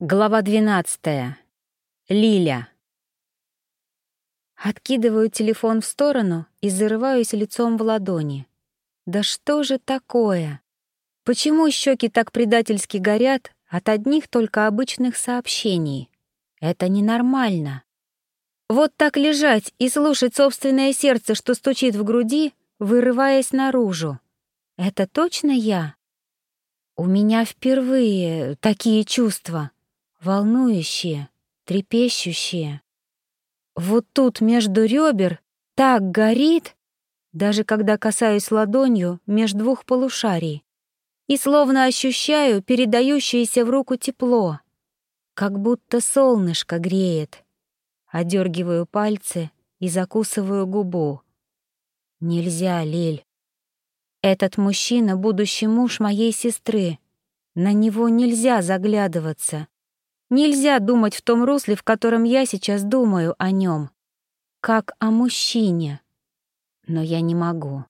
Глава 12. Лиля. Откидываю телефон в сторону и зарываюсь лицом в ладони. Да что же такое? Почему щеки так предательски горят от одних только обычных сообщений? Это ненормально. Вот так лежать и слушать собственное сердце, что стучит в груди, вырываясь наружу. Это точно я? У меня впервые такие чувства волнующие, трепещущие. Вот тут между ребер так горит, даже когда касаюсь ладонью меж двух полушарий, и словно ощущаю передающееся в руку тепло, как будто солнышко греет. Одергиваю пальцы и закусываю губу. Нельзя, Лиль. Этот мужчина — будущий муж моей сестры. На него нельзя заглядываться. Нельзя думать в том русле, в котором я сейчас думаю о нем, как о мужчине. Но я не могу.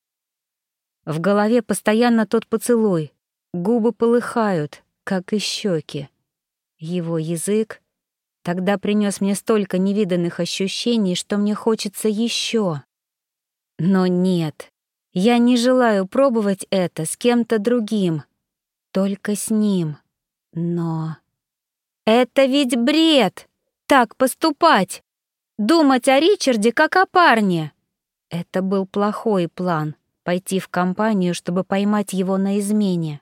В голове постоянно тот поцелуй, губы полыхают, как и щеки. Его язык тогда принес мне столько невиданных ощущений, что мне хочется еще. Но нет, я не желаю пробовать это с кем-то другим, только с ним. Но... Это ведь бред! Так поступать! Думать о Ричарде как о парне! Это был плохой план — пойти в компанию, чтобы поймать его на измене.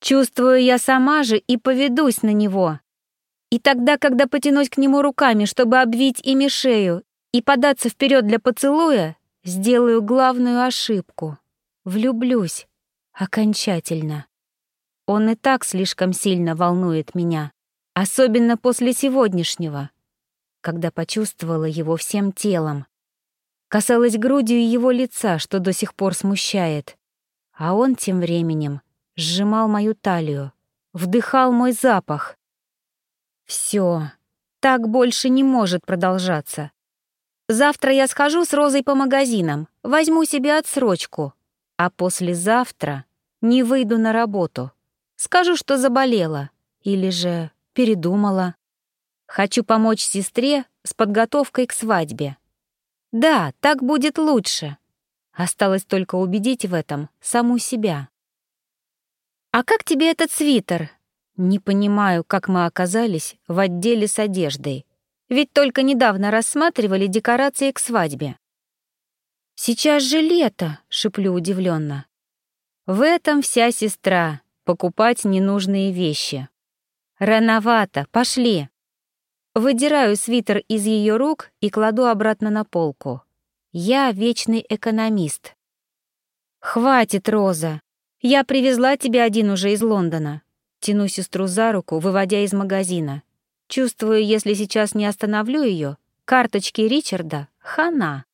Чувствую я сама же и поведусь на него. И тогда, когда потянусь к нему руками, чтобы обвить ими шею и податься вперед для поцелуя, сделаю главную ошибку. Влюблюсь. Окончательно. Он и так слишком сильно волнует меня. Особенно после сегодняшнего, когда почувствовала его всем телом. Касалась грудью его лица, что до сих пор смущает. А он тем временем сжимал мою талию, вдыхал мой запах. Все, так больше не может продолжаться. Завтра я схожу с Розой по магазинам, возьму себе отсрочку, а послезавтра не выйду на работу. Скажу, что заболела, или же передумала. Хочу помочь сестре с подготовкой к свадьбе. Да, так будет лучше. Осталось только убедить в этом саму себя. «А как тебе этот свитер?» Не понимаю, как мы оказались в отделе с одеждой. Ведь только недавно рассматривали декорации к свадьбе. «Сейчас же лето», — шиплю удивленно. В этом вся сестра — покупать ненужные вещи. «Рановато, пошли!» Выдираю свитер из ее рук и кладу обратно на полку. Я вечный экономист. «Хватит, Роза! Я привезла тебе один уже из Лондона». Тяну сестру за руку, выводя из магазина. Чувствую, если сейчас не остановлю ее, карточки Ричарда — хана.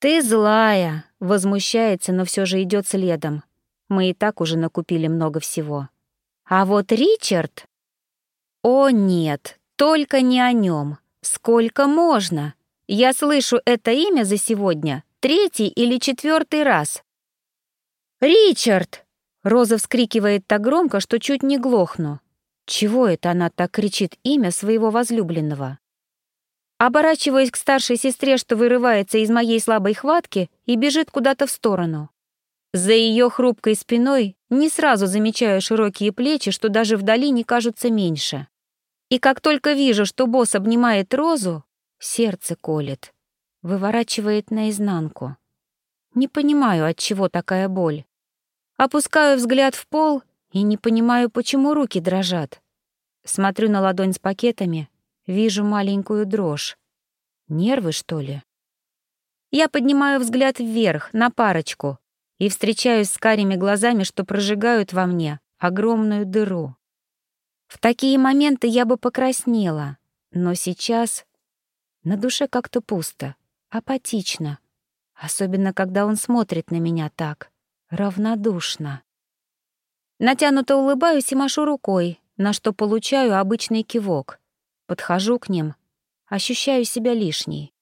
«Ты злая!» — возмущается, но все же идет следом. Мы и так уже накупили много всего. А вот Ричард... О нет, только не о нем. Сколько можно? Я слышу это имя за сегодня третий или четвертый раз. «Ричард!» — Роза вскрикивает так громко, что чуть не глохну. Чего это она так кричит имя своего возлюбленного? Оборачиваюсь к старшей сестре, что вырывается из моей слабой хватки и бежит куда-то в сторону. За ее хрупкой спиной не сразу замечаю широкие плечи, что даже вдали не кажутся меньше. И как только вижу, что босс обнимает Розу, сердце колет, выворачивает наизнанку. Не понимаю, от чего такая боль. Опускаю взгляд в пол и не понимаю, почему руки дрожат. Смотрю на ладонь с пакетами, вижу маленькую дрожь. Нервы, что ли? Я поднимаю взгляд вверх, на парочку, и встречаюсь с карими глазами, что прожигают во мне огромную дыру. В такие моменты я бы покраснела, но сейчас на душе как-то пусто, апатично, особенно когда он смотрит на меня так, равнодушно. Натянуто улыбаюсь и машу рукой, на что получаю обычный кивок. Подхожу к ним, ощущаю себя лишней.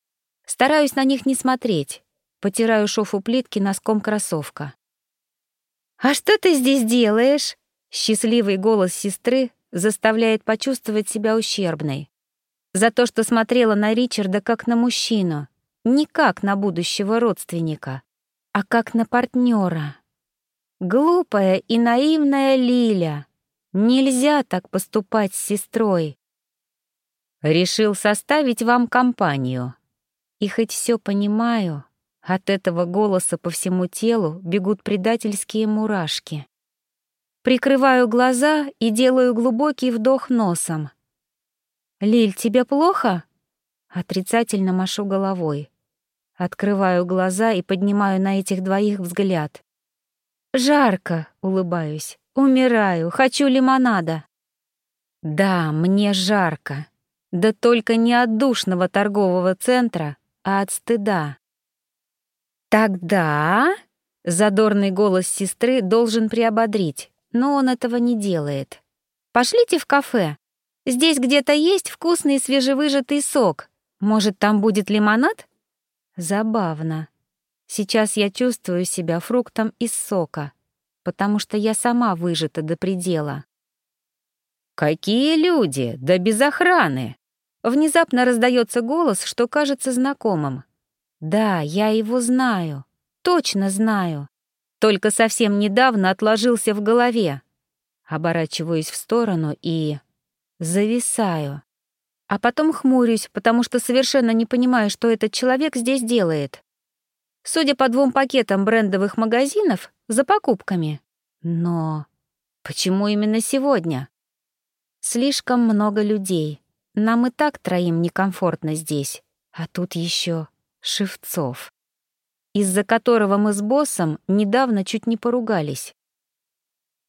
Стараюсь на них не смотреть, потираю шов плитки носком кроссовка. «А что ты здесь делаешь?» Счастливый голос сестры заставляет почувствовать себя ущербной. За то, что смотрела на Ричарда как на мужчину, не как на будущего родственника, а как на партнера. Глупая и наивная Лиля. Нельзя так поступать с сестрой. Решил составить вам компанию. И хоть все понимаю, от этого голоса по всему телу бегут предательские мурашки. Прикрываю глаза и делаю глубокий вдох носом. «Лиль, тебе плохо?» Отрицательно машу головой. Открываю глаза и поднимаю на этих двоих взгляд. «Жарко», — улыбаюсь. «Умираю, хочу лимонада». «Да, мне жарко. Да только не от душного торгового центра, а от стыда». «Тогда...» — задорный голос сестры должен приободрить, но он этого не делает. «Пошлите в кафе. Здесь где-то есть вкусный свежевыжатый сок. Может, там будет лимонад?» Забавно. Сейчас я чувствую себя фруктом из сока, потому что я сама выжата до предела. «Какие люди! Да без охраны!» Внезапно раздается голос, что кажется знакомым. «Да, я его знаю. Точно знаю. Только совсем недавно отложился в голове. Оборачиваюсь в сторону и зависаю. А потом хмурюсь, потому что совершенно не понимаю, что этот человек здесь делает. Судя по двум пакетам брендовых магазинов, за покупками. Но почему именно сегодня? Слишком много людей. Нам и так троим некомфортно здесь. А тут еще Шевцов, из-за которого мы с боссом недавно чуть не поругались.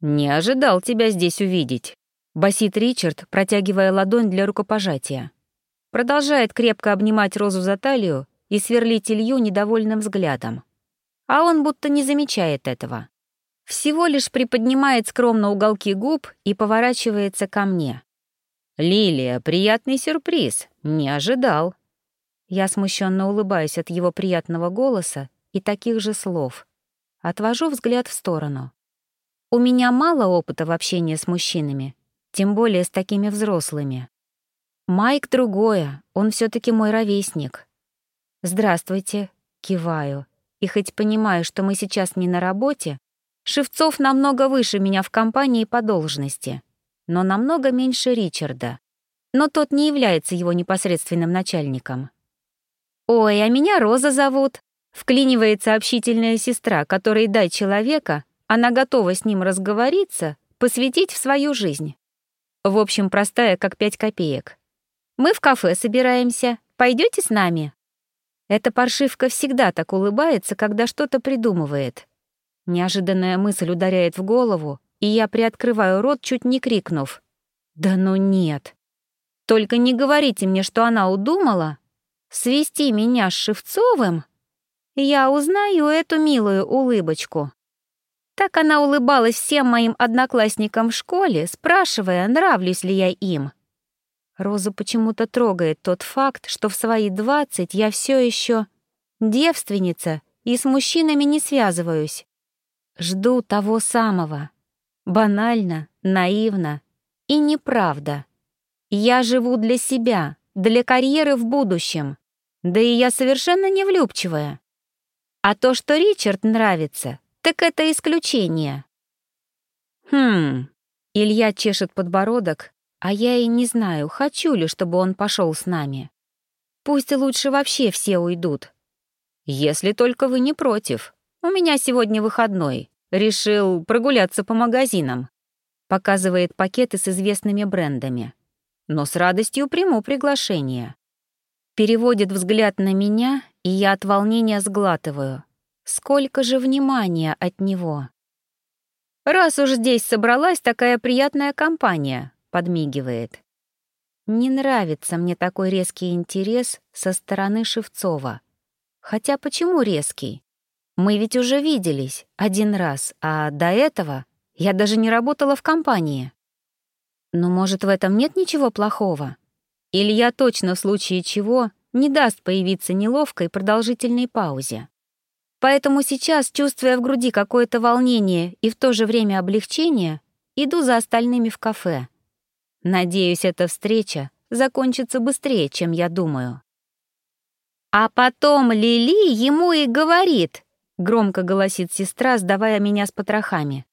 «Не ожидал тебя здесь увидеть», Басит Ричард, протягивая ладонь для рукопожатия. Продолжает крепко обнимать Розу за талию и сверлить Илью недовольным взглядом. А он будто не замечает этого. Всего лишь приподнимает скромно уголки губ и поворачивается ко мне. «Лилия, приятный сюрприз. Не ожидал». Я смущенно улыбаюсь от его приятного голоса и таких же слов. Отвожу взгляд в сторону. У меня мало опыта в общении с мужчинами, тем более с такими взрослыми. Майк другое, он все таки мой ровесник. «Здравствуйте», — киваю. И хоть понимаю, что мы сейчас не на работе, Шевцов намного выше меня в компании по должности, но намного меньше Ричарда. Но тот не является его непосредственным начальником. «Ой, а меня Роза зовут», — вклинивается общительная сестра, которой дай человека, она готова с ним разговориться, посвятить в свою жизнь. В общем, простая, как пять копеек. «Мы в кафе собираемся. Пойдете с нами?» Эта паршивка всегда так улыбается, когда что-то придумывает. Неожиданная мысль ударяет в голову, и я приоткрываю рот, чуть не крикнув. «Да ну нет! Только не говорите мне, что она удумала свести меня с Шевцовым?» Я узнаю эту милую улыбочку. Так она улыбалась всем моим одноклассникам в школе, спрашивая, нравлюсь ли я им. Розу почему-то трогает тот факт, что в свои двадцать я все еще девственница и с мужчинами не связываюсь. Жду того самого. Банально, наивно и неправда. Я живу для себя, для карьеры в будущем. Да и я совершенно не влюбчивая. А то, что Ричард нравится, так это исключение. Хм, Илья чешет подбородок, а я и не знаю, хочу ли, чтобы он пошел с нами. Пусть лучше вообще все уйдут. Если только вы не против. У меня сегодня выходной. Решил прогуляться по магазинам. Показывает пакеты с известными брендами. Но с радостью приму приглашение. Переводит взгляд на меня, и я от волнения сглатываю. Сколько же внимания от него. «Раз уж здесь собралась такая приятная компания», — подмигивает. Не нравится мне такой резкий интерес со стороны Шевцова. Хотя почему резкий? Мы ведь уже виделись один раз, а до этого я даже не работала в компании. Но, может, в этом нет ничего плохого? Или я точно в случае чего не даст появиться неловкой продолжительной паузе? Поэтому сейчас, чувствуя в груди какое-то волнение и в то же время облегчение, иду за остальными в кафе. Надеюсь, эта встреча закончится быстрее, чем я думаю. А потом Лили ему и говорит, громко голосит сестра, сдавая меня с потрохами.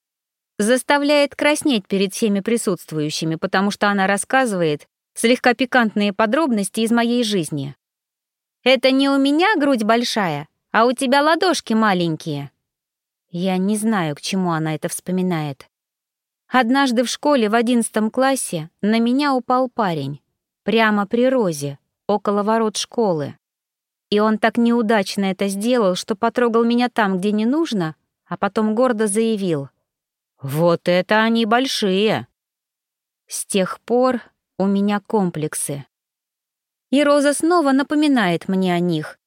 Заставляет краснеть перед всеми присутствующими, потому что она рассказывает слегка пикантные подробности из моей жизни. «Это не у меня грудь большая, а у тебя ладошки маленькие». Я не знаю, к чему она это вспоминает. Однажды в школе в одиннадцатом классе на меня упал парень. Прямо при розе, около ворот школы. И он так неудачно это сделал, что потрогал меня там, где не нужно, а потом гордо заявил. «Вот это они большие!» С тех пор у меня комплексы. И Роза снова напоминает мне о них,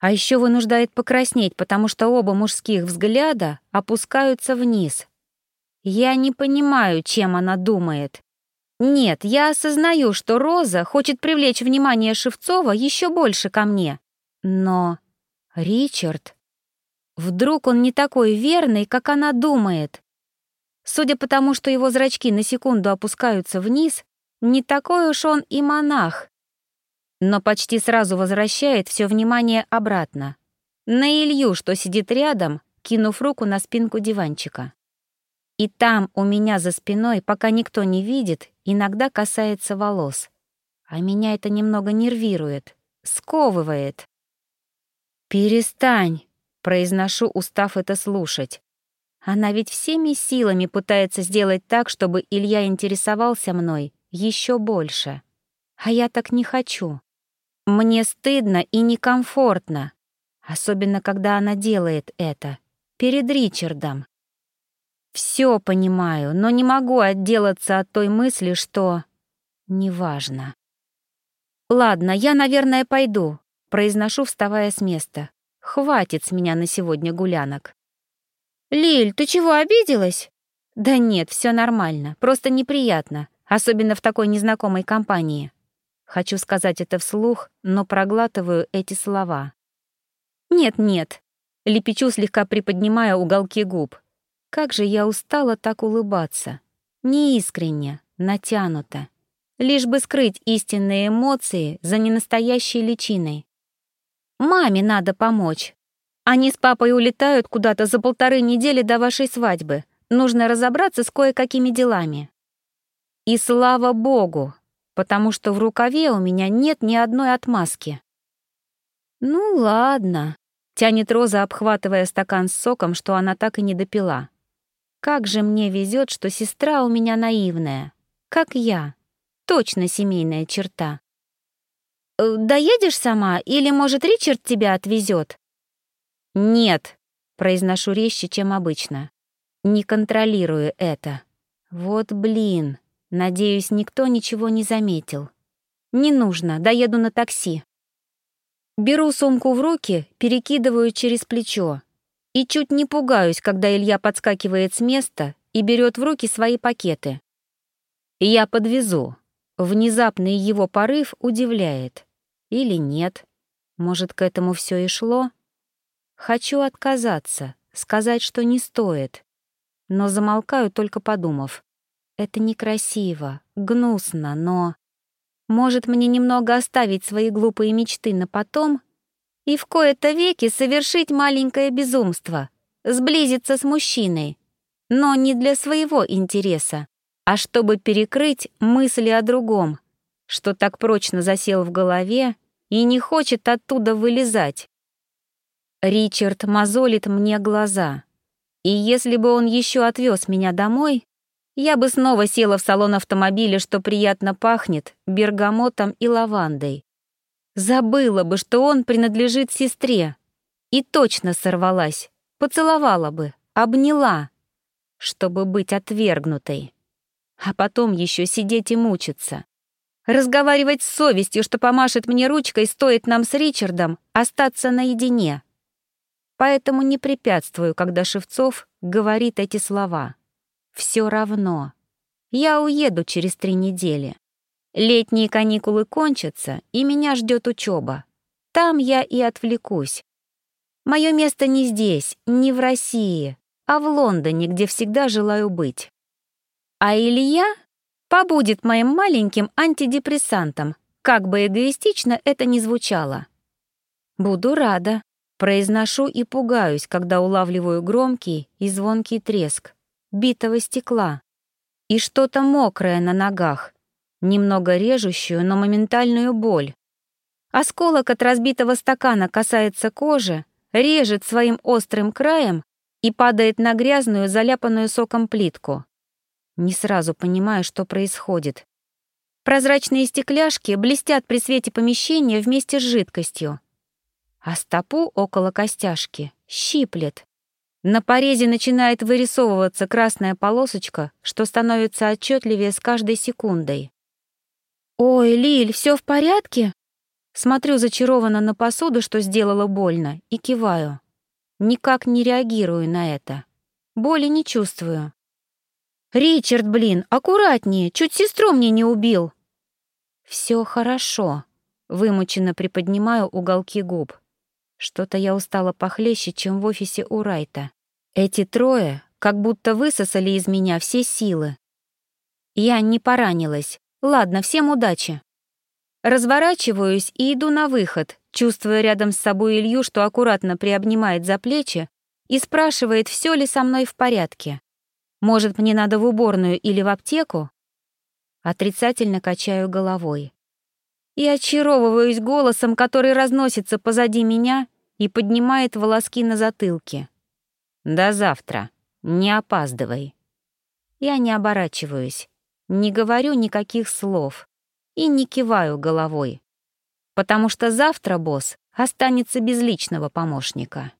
а еще вынуждает покраснеть, потому что оба мужских взгляда опускаются вниз. Я не понимаю, чем она думает. Нет, я осознаю, что Роза хочет привлечь внимание Шевцова еще больше ко мне. Но Ричард... Вдруг он не такой верный, как она думает. Судя по тому, что его зрачки на секунду опускаются вниз, не такой уж он и монах но почти сразу возвращает все внимание обратно. На Илью, что сидит рядом, кинув руку на спинку диванчика. И там, у меня за спиной, пока никто не видит, иногда касается волос. А меня это немного нервирует, сковывает. «Перестань», — произношу, устав это слушать. Она ведь всеми силами пытается сделать так, чтобы Илья интересовался мной еще больше. А я так не хочу. Мне стыдно и некомфортно, особенно когда она делает это перед Ричардом. Все понимаю, но не могу отделаться от той мысли, что... Неважно. Ладно, я, наверное, пойду, произношу, вставая с места. Хватит с меня на сегодня гулянок. Лиль, ты чего, обиделась? Да нет, все нормально, просто неприятно, особенно в такой незнакомой компании. Хочу сказать это вслух, но проглатываю эти слова. «Нет-нет», — лепечу, слегка приподнимая уголки губ. «Как же я устала так улыбаться. Неискренне, натянуто. Лишь бы скрыть истинные эмоции за ненастоящей личиной. Маме надо помочь. Они с папой улетают куда-то за полторы недели до вашей свадьбы. Нужно разобраться с кое-какими делами. И слава богу, потому что в рукаве у меня нет ни одной отмазки. «Ну ладно», — тянет Роза, обхватывая стакан с соком, что она так и не допила. «Как же мне везет, что сестра у меня наивная, как я. Точно семейная черта». «Э, «Доедешь сама, или, может, Ричард тебя отвезет?» «Нет», — произношу резче, чем обычно. «Не контролирую это. Вот блин». Надеюсь, никто ничего не заметил. Не нужно, доеду на такси. Беру сумку в руки, перекидываю через плечо. И чуть не пугаюсь, когда Илья подскакивает с места и берет в руки свои пакеты. Я подвезу. Внезапный его порыв удивляет. Или нет. Может, к этому все и шло? Хочу отказаться, сказать, что не стоит. Но замолкаю, только подумав. Это некрасиво, гнусно, но... Может, мне немного оставить свои глупые мечты на потом и в кои-то веки совершить маленькое безумство, сблизиться с мужчиной, но не для своего интереса, а чтобы перекрыть мысли о другом, что так прочно засел в голове и не хочет оттуда вылезать. Ричард мозолит мне глаза, и если бы он еще отвез меня домой, я бы снова села в салон автомобиля, что приятно пахнет, бергамотом и лавандой. Забыла бы, что он принадлежит сестре. И точно сорвалась, поцеловала бы, обняла, чтобы быть отвергнутой. А потом еще сидеть и мучиться. Разговаривать с совестью, что помашет мне ручкой, стоит нам с Ричардом остаться наедине. Поэтому не препятствую, когда Шевцов говорит эти слова. Все равно. Я уеду через три недели. Летние каникулы кончатся, и меня ждет учеба. Там я и отвлекусь. Мое место не здесь, не в России, а в Лондоне, где всегда желаю быть. А Илья? побудет моим маленьким антидепрессантом, как бы эгоистично это ни звучало. Буду рада. Произношу и пугаюсь, когда улавливаю громкий и звонкий треск битого стекла и что-то мокрое на ногах, немного режущую, но моментальную боль. Осколок от разбитого стакана касается кожи, режет своим острым краем и падает на грязную, заляпанную соком плитку. Не сразу понимаю, что происходит. Прозрачные стекляшки блестят при свете помещения вместе с жидкостью. А стопу около костяшки щиплет. На порезе начинает вырисовываться красная полосочка, что становится отчетливее с каждой секундой. «Ой, Лиль, все в порядке?» Смотрю зачарованно на посуду, что сделала больно, и киваю. Никак не реагирую на это. Боли не чувствую. «Ричард, блин, аккуратнее, чуть сестру мне не убил!» «Все хорошо», — вымученно приподнимаю уголки губ. Что-то я устала похлеще, чем в офисе у Райта. Эти трое как будто высосали из меня все силы. Я не поранилась. Ладно, всем удачи. Разворачиваюсь и иду на выход, чувствуя рядом с собой Илью, что аккуратно приобнимает за плечи и спрашивает, все ли со мной в порядке. Может, мне надо в уборную или в аптеку? Отрицательно качаю головой. И очаровываюсь голосом, который разносится позади меня и поднимает волоски на затылке. «До завтра. Не опаздывай». Я не оборачиваюсь, не говорю никаких слов и не киваю головой, потому что завтра босс останется без личного помощника.